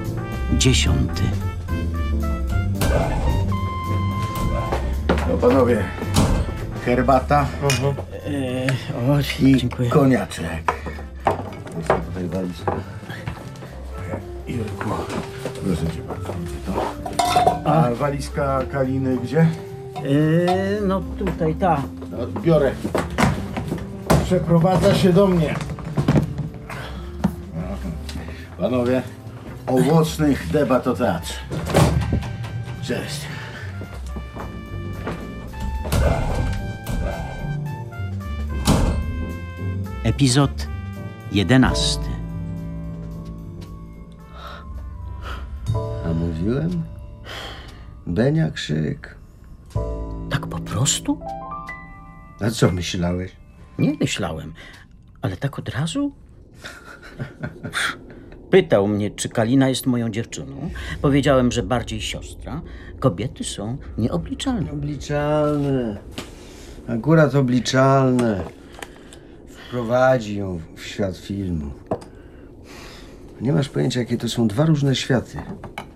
dziesiąty. No panowie, herbata E, o, i dziękuję. koniaczek. Jest tutaj walizka. Jurku, proszę cię bardzo, widzę to. A walizka Kaliny gdzie? E, no tutaj, ta. No, biorę. Przeprowadza się do mnie. Panowie, owocnych debat o teatrze. Cześć. Epizod jedenasty. A mówiłem? Benia krzyk. Tak po prostu? A co myślałeś? Nie myślałem, ale tak od razu? Pytał mnie, czy Kalina jest moją dziewczyną. Powiedziałem, że bardziej siostra. Kobiety są nieobliczalne. Obliczalne. Akurat obliczalne. Wprowadzi ją w świat filmu. Nie masz pojęcia, jakie to są dwa różne światy.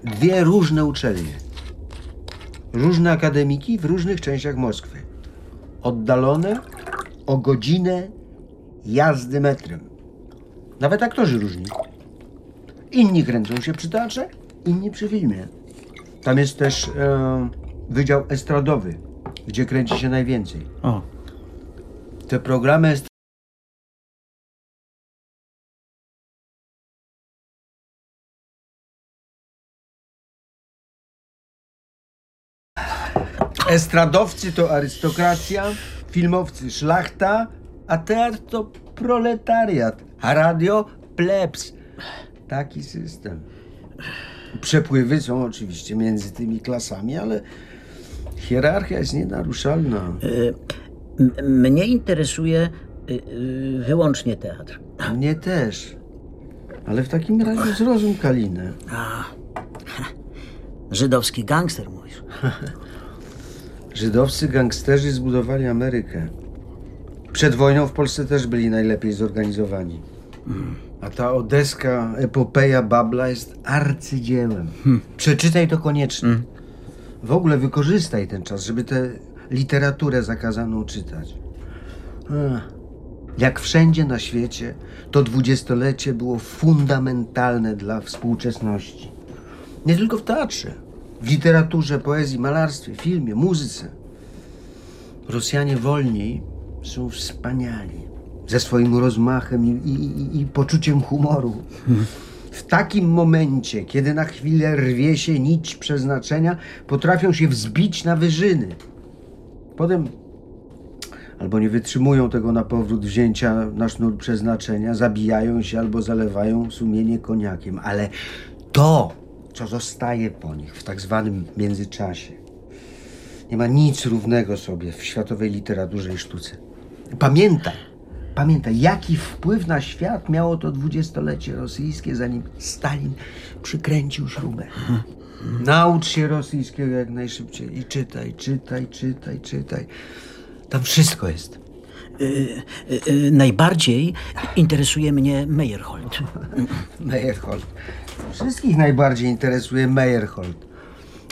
Dwie różne uczelnie. Różne akademiki w różnych częściach Moskwy. Oddalone o godzinę jazdy metrem. Nawet aktorzy różni. Inni kręcą się przy teatrze, inni przy filmie. Tam jest też e, wydział estradowy, gdzie kręci się najwięcej. O, Te programy est- Estradowcy to arystokracja, filmowcy szlachta, a teatr to proletariat, a radio plebs. Taki system. Przepływy są oczywiście między tymi klasami, ale hierarchia jest nienaruszalna. m- mnie interesuje y, y, wyłącznie teatr. Mnie też. Ale w takim razie zrozum Kalinę. Żydowski gangster mówisz. Żydowscy gangsterzy zbudowali Amerykę. Przed wojną w Polsce też byli najlepiej zorganizowani. A ta odeska epopeja Babla jest arcydziełem. Przeczytaj to koniecznie. W ogóle wykorzystaj ten czas, żeby tę literaturę zakazaną czytać. Ach. Jak wszędzie na świecie, to dwudziestolecie było fundamentalne dla współczesności. Nie tylko w teatrze, w literaturze, poezji, malarstwie, filmie, muzyce. Rosjanie wolni są wspaniali. Ze swoim rozmachem i, i- i poczuciem humoru. W takim momencie, kiedy na chwilę rwie się nić przeznaczenia, potrafią się wzbić na wyżyny. Potem albo nie wytrzymują tego na powrót wzięcia na sznur przeznaczenia, zabijają się albo zalewają sumienie koniakiem. Ale to, co zostaje po nich w tak zwanym międzyczasie, nie ma nic równego sobie w światowej literaturze i sztuce. Pamiętaj, pamiętaj, jaki wpływ na świat miało to dwudziestolecie rosyjskie, zanim Stalin przykręcił śrubę. Naucz się rosyjskiego jak najszybciej i czytaj, czytaj, czytaj, czytaj. Tam wszystko jest. Y, y, najbardziej interesuje mnie Meyerhold. Meyerhold. Wszystkich najbardziej interesuje Meyerhold.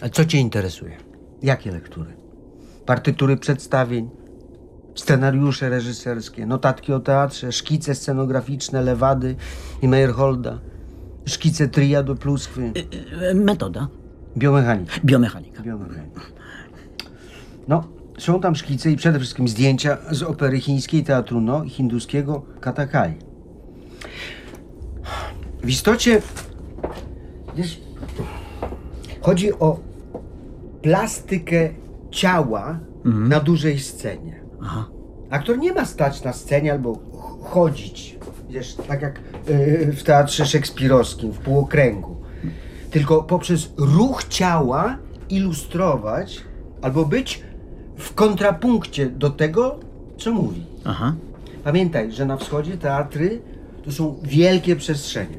A co cię interesuje? Jakie lektury? Partytury przedstawień, scenariusze reżyserskie, notatki o teatrze, szkice scenograficzne Lewady i Meyerholda, szkice triadu pluskwy, Y, Metoda. biomechanika. Biomechanika. Biomechanika. No, są tam szkice i przede wszystkim zdjęcia z opery chińskiej Teatru No i hinduskiego Katakai. W istocie, wiesz, chodzi o plastykę ciała na dużej scenie. Aha. Aktor nie ma stać na scenie albo ch- chodzić, wiesz, tak jak yy, w teatrze szekspirowskim, w półokręgu. Tylko poprzez ruch ciała ilustrować albo być w kontrapunkcie do tego, co mówi. Aha. Pamiętaj, że na wschodzie teatry to są wielkie przestrzenie.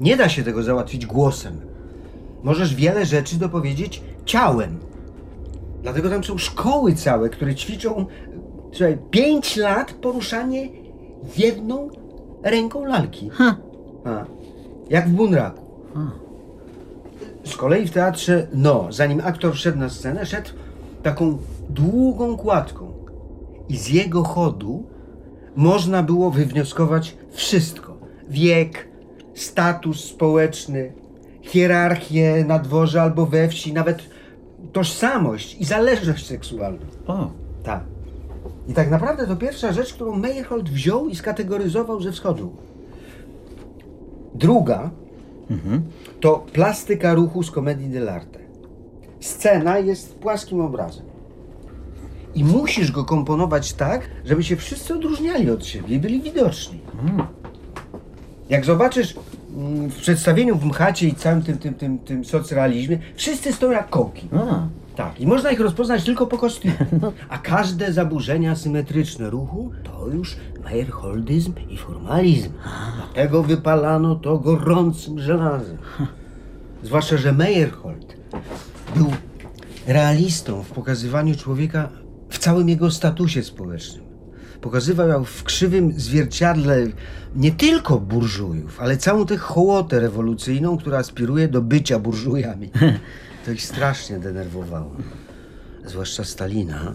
Nie da się tego załatwić głosem. Możesz wiele rzeczy dopowiedzieć ciałem. Dlatego tam są szkoły całe, które ćwiczą słuchaj, pięć lat poruszanie jedną ręką lalki. A, jak w bunraku. Z kolei w teatrze, no, zanim aktor wszedł na scenę, szedł taką długą kładką. I z jego chodu można było wywnioskować wszystko. Wiek, status społeczny, hierarchię na dworze albo we wsi, nawet tożsamość i zależność seksualną. O, Tak. I tak naprawdę to pierwsza rzecz, którą Meyerhold wziął i skategoryzował ze wschodu. Druga to plastyka ruchu z komedii dell'arte. Scena jest płaskim obrazem. I musisz go komponować tak, żeby się wszyscy odróżniali od siebie i byli widoczni. Jak zobaczysz mm, w przedstawieniu w Mchacie i całym tym, tym, tym, tym socrealizmie, wszyscy stoją jak kołki. Tak, i można ich rozpoznać tylko po kostiumie. A każde zaburzenia symetryczne ruchu to już Meyerholdizm i formalizm. Dlatego wypalano to gorącym żelazem. Zwłaszcza, że Meyerhold był realistą w pokazywaniu człowieka w całym jego statusie społecznym. Pokazywał w krzywym zwierciadle nie tylko burżujów, ale całą tę hołotę rewolucyjną, która aspiruje do bycia burżujami. To ich strasznie denerwowało. Zwłaszcza Stalina,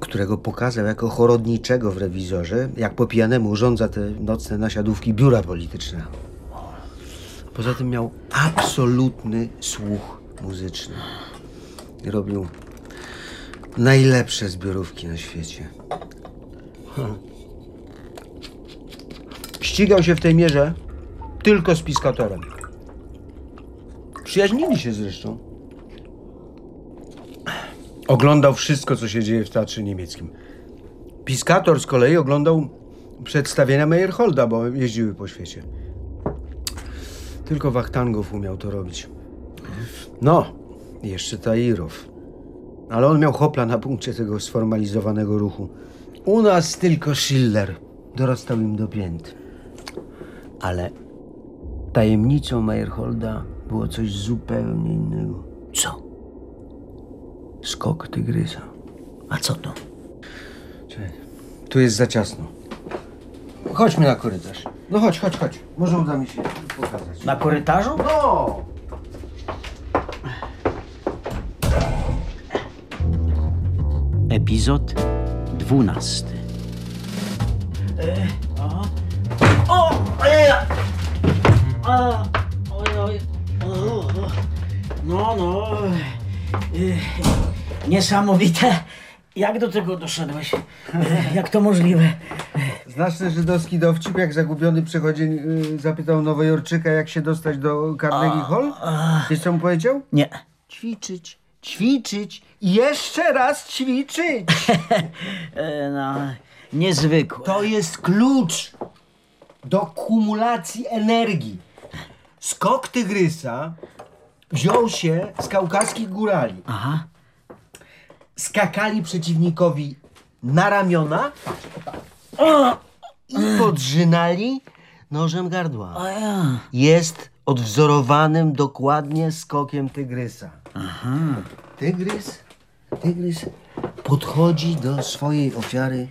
którego pokazał jako chorodniczego w rewizorze, jak po pijanemu urządza te nocne nasiadówki biura politycznego. Poza tym miał absolutny słuch muzyczny. Robił najlepsze zbiorówki na świecie. Ścigał się w tej mierze tylko z Piskatorem. Przyjaźnili się zresztą. Oglądał wszystko, co się dzieje w teatrze niemieckim. Piskator z kolei oglądał przedstawienia Meyerholda, bo jeździły po świecie. Tylko Wachtangow umiał to robić. No, jeszcze Tairow. Ale on miał hopla na punkcie tego sformalizowanego ruchu. U nas tylko Schiller dorastał im do pięt. Ale tajemnicą Meyerholda było coś zupełnie innego. co? Skok tygrysa. A co to? Czekaj, Tu jest za ciasno. Chodźmy na korytarz. No chodź, chodź, chodź. Może uda mi się pokazać. Na korytarzu? No! Epizod dwunasty. No, no. Y, Niesamowite. Jak do tego doszedłeś? Y, Jak to możliwe? Znasz ten żydowski dowcip, jak zagubiony przechodzień y, zapytał Nowojorczyka, jak się dostać do Carnegie Hall? Wiesz, co mu powiedział? Nie. Ćwiczyć, ćwiczyć jeszcze raz ćwiczyć. E, No, niezwykłe. To jest klucz do kumulacji energii. Skok tygrysa wziął się z kaukaskich górali. Aha. Skakali przeciwnikowi na ramiona i podrzynali nożem gardła. Jest odwzorowanym dokładnie skokiem tygrysa. Tygrys, tygrys podchodzi do swojej ofiary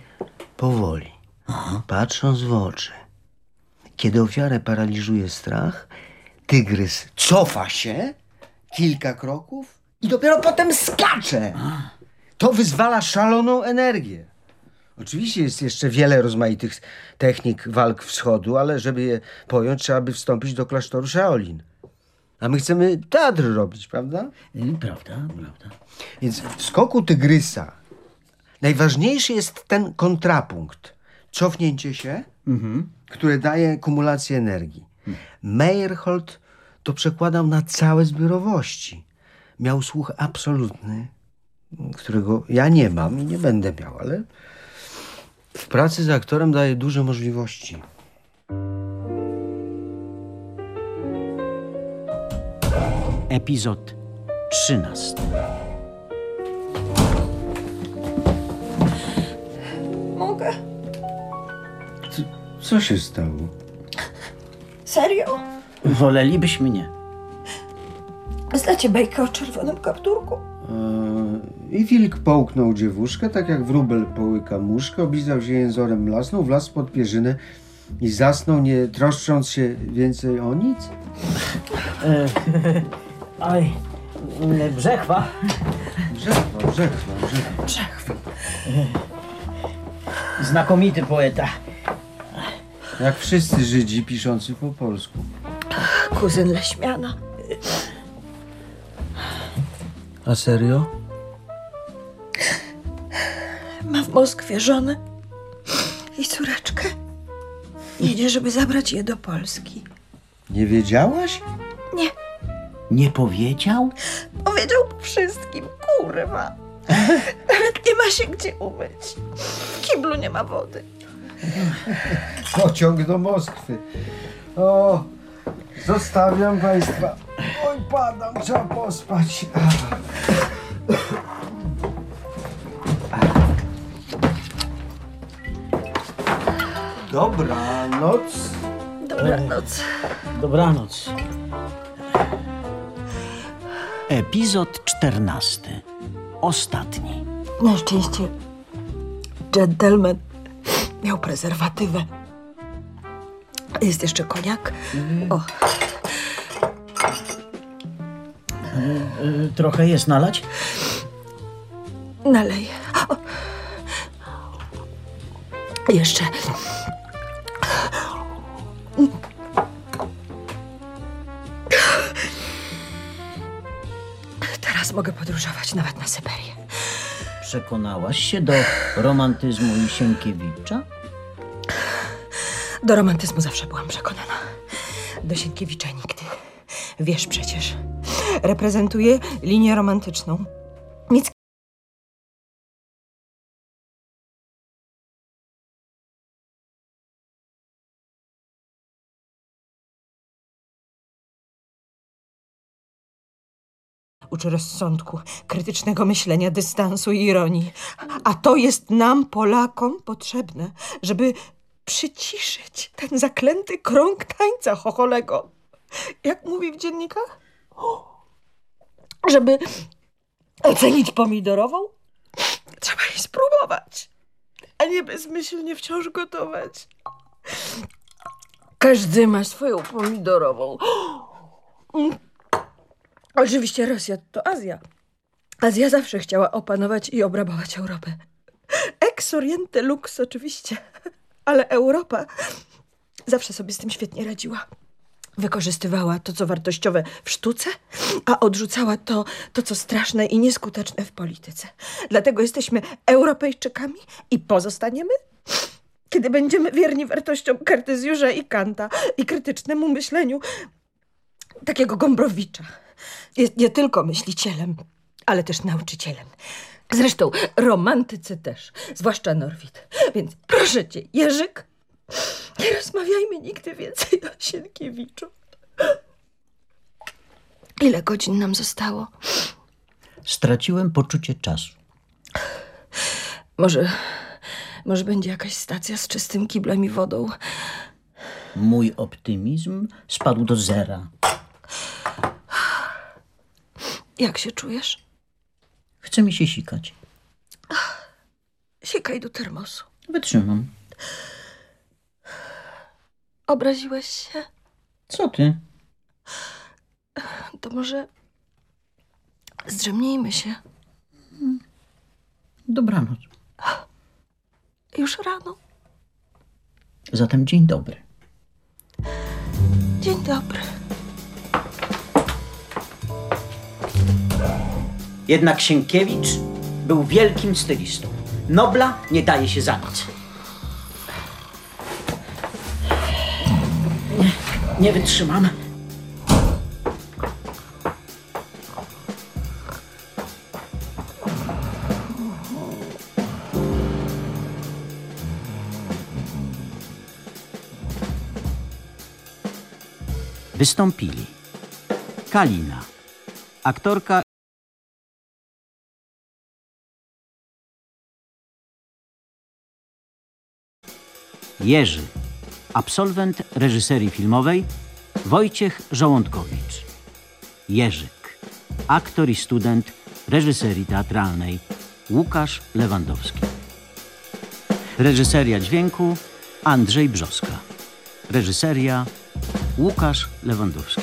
powoli, patrząc w oczy. Kiedy ofiarę paraliżuje strach, tygrys cofa się kilka kroków i dopiero potem skacze. To wyzwala szaloną energię. Oczywiście jest jeszcze wiele rozmaitych technik walk wschodu, ale żeby je pojąć, trzeba by wstąpić do klasztoru Shaolin. A my chcemy teatr robić, prawda? Y, Prawda, prawda. Więc w skoku tygrysa najważniejszy jest ten kontrapunkt. Cofnięcie się, które daje kumulację energii. Meyerhold to przekładał na całe zbiorowości. Miał słuch absolutny, którego ja nie mam i nie będę miał, ale W pracy z aktorem daje duże możliwości. Epizod 13. Mogę? Co się stało? Serio? Wolelibyśmy nie. Znacie bajkę o czerwonym kapturku? Eee, I wilk połknął dziewuszkę, tak jak wróbel połyka muszkę, oblizał się jęzorem mlasnął, wlazł pod pierzynę i zasnął, nie troszcząc się więcej o nic? Oj, e, brzechwa. Brzechwa, brzechwa, brzechwa. Znakomity poeta. Jak wszyscy Żydzi piszący po polsku. Kuzyn Leśmiana. A serio? Ma w Moskwie żonę i córeczkę. Jedzie, żeby zabrać je do Polski. Nie wiedziałaś? Nie, powiedział? powiedział po wszystkim, kurwa. Nawet nie ma się gdzie umyć. W kiblu nie ma wody. Pociąg do Moskwy. O, zostawiam państwa. Oj, padam, trzeba pospać. Dobranoc. Dobranoc. Dobranoc. Epizod 14. Ostatni. Na szczęście gentleman miał prezerwatywę. Jest jeszcze koniak. O, trochę jest nalać? nalej. O. Jeszcze. Mogę podróżować nawet na Syberię. Przekonałaś się do romantyzmu i Sienkiewicza? Do romantyzmu zawsze byłam przekonana. Do Sienkiewicza nigdy. Wiesz przecież. Reprezentuje linię romantyczną. Uczy rozsądku, krytycznego myślenia, dystansu i ironii. A to jest nam, Polakom, potrzebne, żeby przyciszyć ten zaklęty krąg tańca chocholego. Jak mówi w dziennikach? Żeby ocenić pomidorową, trzeba jej spróbować, a nie bezmyślnie wciąż gotować. Każdy ma swoją pomidorową. Oczywiście Rosja to Azja. Azja zawsze chciała opanować i obrabować Europę. Ex oriente lux oczywiście, ale Europa zawsze sobie z tym świetnie radziła. Wykorzystywała to, co wartościowe w sztuce, a odrzucała to, to, co straszne i nieskuteczne w polityce. Dlatego jesteśmy Europejczykami i pozostaniemy, kiedy będziemy wierni wartościom Kartezjusza i Kanta i krytycznemu myśleniu takiego Gombrowicza. Jest nie tylko myślicielem, ale też nauczycielem. Zresztą romantycy też, zwłaszcza Norwid. Więc proszę cię, Jerzyk, nie rozmawiajmy nigdy więcej o Sienkiewiczu. Ile godzin nam zostało? Straciłem poczucie czasu. Może, może będzie jakaś stacja z czystym kiblem i wodą. Mój optymizm spadł do zera. Jak się czujesz? Chce mi się sikać. Sikaj do termosu. Wytrzymam. Obraziłeś się? Co ty? To może zdrzemnijmy się. Dobranoc. Już rano. Zatem dzień dobry. Dzień dobry. Jednak Sienkiewicz był wielkim stylistą. Nobla nie daje się zabić. Nie, nie wytrzymam. Wystąpili Kalina, aktorka Jerzy, absolwent reżyserii filmowej Wojciech Żołądkowicz. Jerzyk, aktor i student reżyserii teatralnej Łukasz Lewandowski. Reżyseria dźwięku Andrzej Brzoska. Reżyseria Łukasz Lewandowski.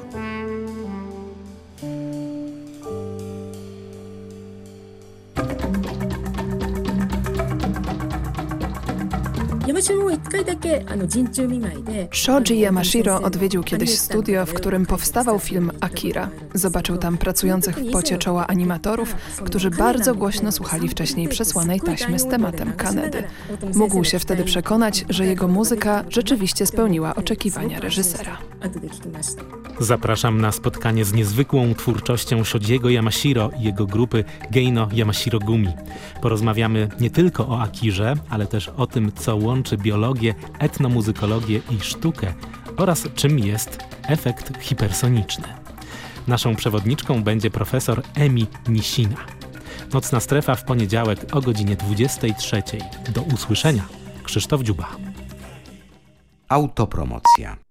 Shoji Yamashiro odwiedził kiedyś studio, w którym powstawał film Akira. Zobaczył tam pracujących w pocie czoła animatorów, którzy bardzo głośno słuchali wcześniej przesłanej taśmy z tematem Kanedy. Mógł się wtedy przekonać, że jego muzyka rzeczywiście spełniła oczekiwania reżysera. Zapraszam na spotkanie z niezwykłą twórczością Shojiego Yamashiro i jego grupy Geino Yamashiro Gumi. Porozmawiamy nie tylko o Akirze, ale też o tym, co łączy biologię, etnomuzykologię i sztukę oraz czym jest efekt hipersoniczny. Naszą przewodniczką będzie profesor Emi Nishina. Nocna strefa w poniedziałek o godzinie 23. Do usłyszenia. Krzysztof Dziuba. Autopromocja.